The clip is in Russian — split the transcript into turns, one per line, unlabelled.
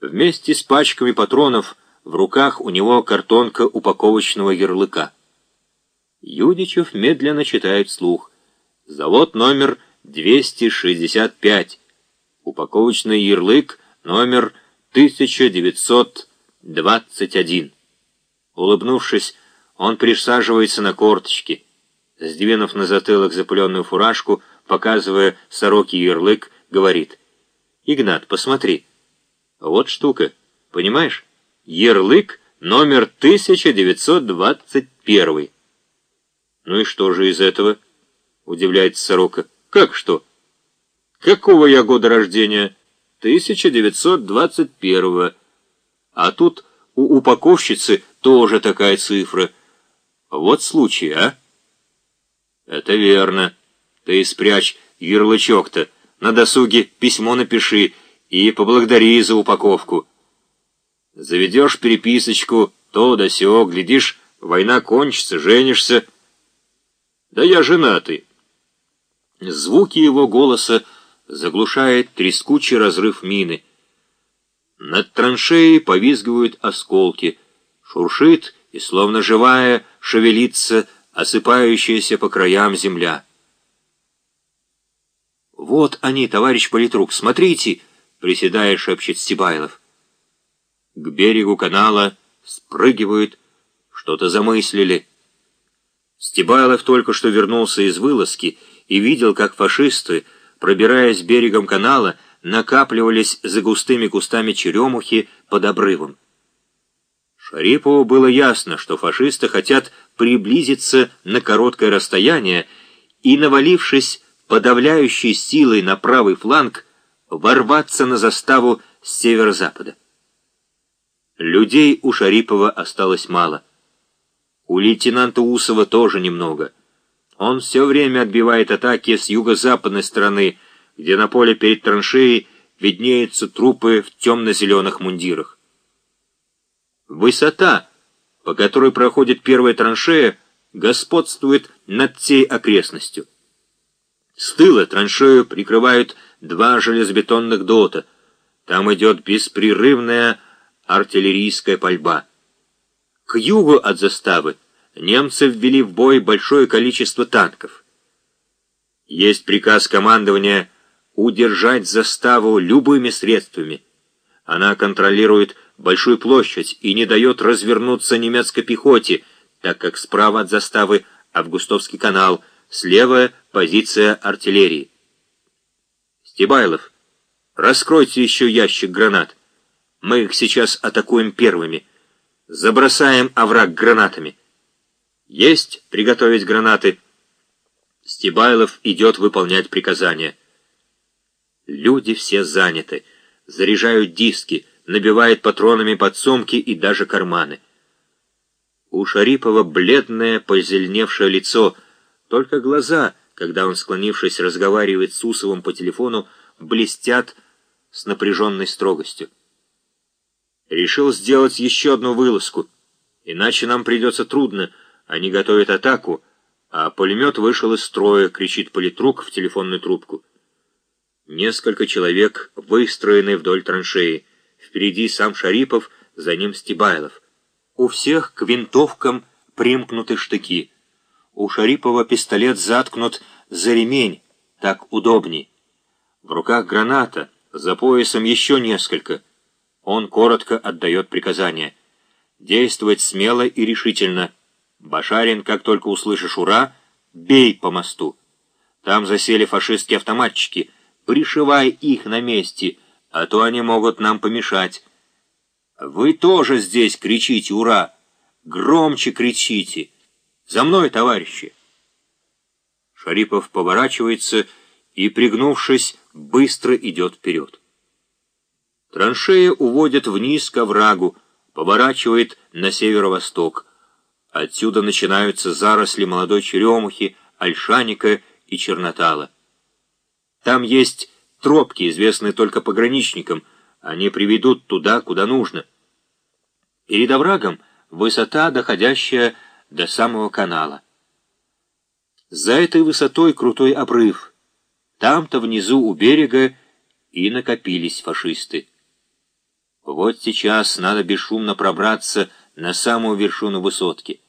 Вместе с пачками патронов в руках у него картонка упаковочного ярлыка. Юдичев медленно читает слух. Завод номер 265. Упаковочный ярлык номер 1921. Улыбнувшись, он присаживается на корточки. Сдвинув на затылок запыленную фуражку, показывая сороки ярлык, говорит. «Игнат, посмотри. Вот штука, понимаешь? Ярлык номер 1921». «Ну и что же из этого?» — удивляется сорока. «Как что?» «Какого я года рождения?» «1921-го. А тут у упаковщицы тоже такая цифра. Вот случай, а?» «Это верно. Ты спрячь ярлычок-то. На досуге письмо напиши и поблагодари за упаковку. Заведешь переписочку, то да сё, глядишь, война кончится, женишься». «Да я женатый». Звуки его голоса заглушает трескучий разрыв мины. Над траншеей повизгивают осколки, шуршит и, словно живая, шевелится осыпающаяся по краям земля. «Вот они, товарищ политрук, смотрите!» — приседая, шепчет Стебайлов. К берегу канала спрыгивают, что-то замыслили. Стебайлов только что вернулся из вылазки и видел, как фашисты, пробираясь берегом канала, накапливались за густыми кустами черемухи под обрывом. Шарипову было ясно, что фашисты хотят приблизиться на короткое расстояние и, навалившись подавляющей силой на правый фланг, ворваться на заставу с северо-запада. Людей у Шарипова осталось мало. У лейтенанта Усова тоже немного. Он все время отбивает атаки с юго-западной стороны, где на поле перед траншеей виднеются трупы в темно-зеленых мундирах. Высота, по которой проходит первая траншея, господствует над всей окрестностью. С тыла траншею прикрывают два железобетонных дота. Там идет беспрерывная артиллерийская пальба. К югу от заставы немцы ввели в бой большое количество танков. Есть приказ командования удержать заставу любыми средствами. Она контролирует большую площадь и не дает развернуться немецкой пехоте, так как справа от заставы Августовский канал, слева позиция артиллерии. Стебайлов, раскройте еще ящик гранат. Мы их сейчас атакуем первыми. Забросаем овраг гранатами. Есть приготовить гранаты. Стебайлов идет выполнять приказания. Люди все заняты, заряжают диски, набивает патронами подсумки и даже карманы. У Шарипова бледное, позеленевшее лицо, только глаза, когда он, склонившись, разговаривает с Усовым по телефону, блестят с напряженной строгостью. Решил сделать еще одну вылазку, иначе нам придется трудно. Они готовят атаку, а пулемет вышел из строя, кричит политрук в телефонную трубку. Несколько человек выстроены вдоль траншеи. Впереди сам Шарипов, за ним Стебайлов. У всех к винтовкам примкнуты штыки. У Шарипова пистолет заткнут за ремень, так удобней. В руках граната, за поясом еще несколько. Он коротко отдает приказание. Действовать смело и решительно. Башарин, как только услышишь «Ура!», бей по мосту. Там засели фашистские автоматчики. Пришивай их на месте — а то они могут нам помешать. Вы тоже здесь кричите «Ура!» Громче кричите! За мной, товарищи!» Шарипов поворачивается и, пригнувшись, быстро идет вперед. Траншея уводит вниз к оврагу, поворачивает на северо-восток. Отсюда начинаются заросли молодой черемухи, ольшаника и чернотала. Там есть Тропки, известные только пограничникам, они приведут туда, куда нужно. Перед оврагом высота, доходящая до самого канала. За этой высотой крутой обрыв. Там-то внизу у берега и накопились фашисты. Вот сейчас надо бесшумно пробраться на самую вершину высотки.